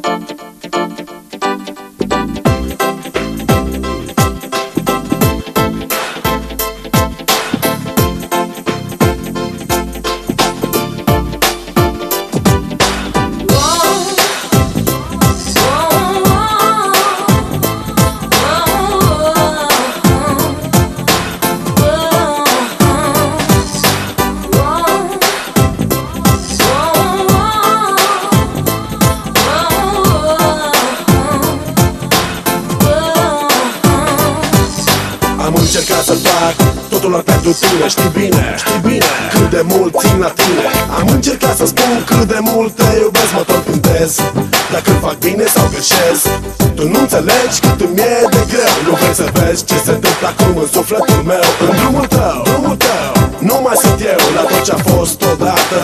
ピピッピッ。Am încercat să fac totul doar pentru tine. Știi bine, știi bine cât de mult țin la tine. Am încercat să spun cât de mult te iubesc Mă tot gândesc dacă fac bine sau greșesc Tu nu înțelegi cât îmi e de greu. Nu vrei să vezi ce se întâmplă acum în sufletul meu. În drumul tău, drumul tău Nu mai sunt eu. La tot ce a fost odată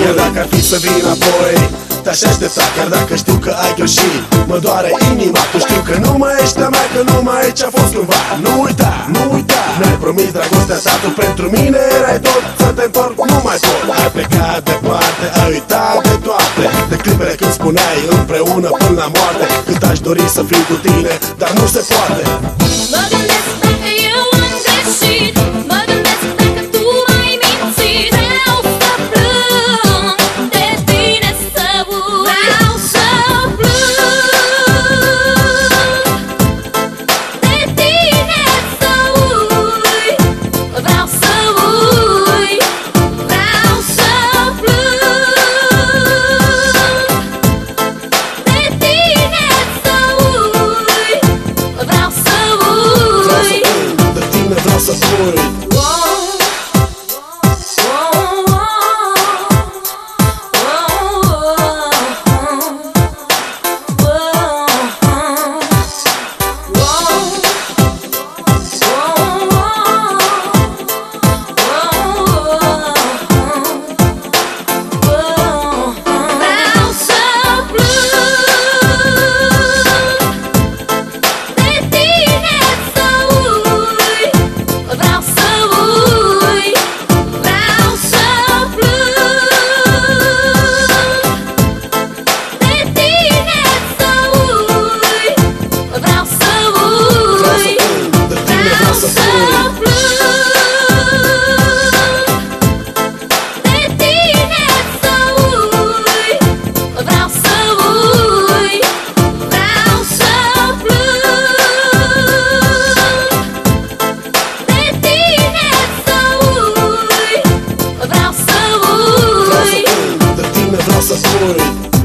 vreau să plâng Iar dacă ar fi să vin apoi Te-aș aștepta chiar dacă știu că ai greșit. Mă doare inima, tu știu că nu mai ești a mea Că nu mai e ce-a fost cândva Nu uita, nu uita Mi-ai promis dragostea ta, tu pentru mine erai tot. Să te întorc, nu mai pot. Ai plecat departe, ai uitat de toate. De clipele când spuneai împreună până la moarte Cât aș dori să fiu cu tine, dar nu se poate. Mă soul Hey.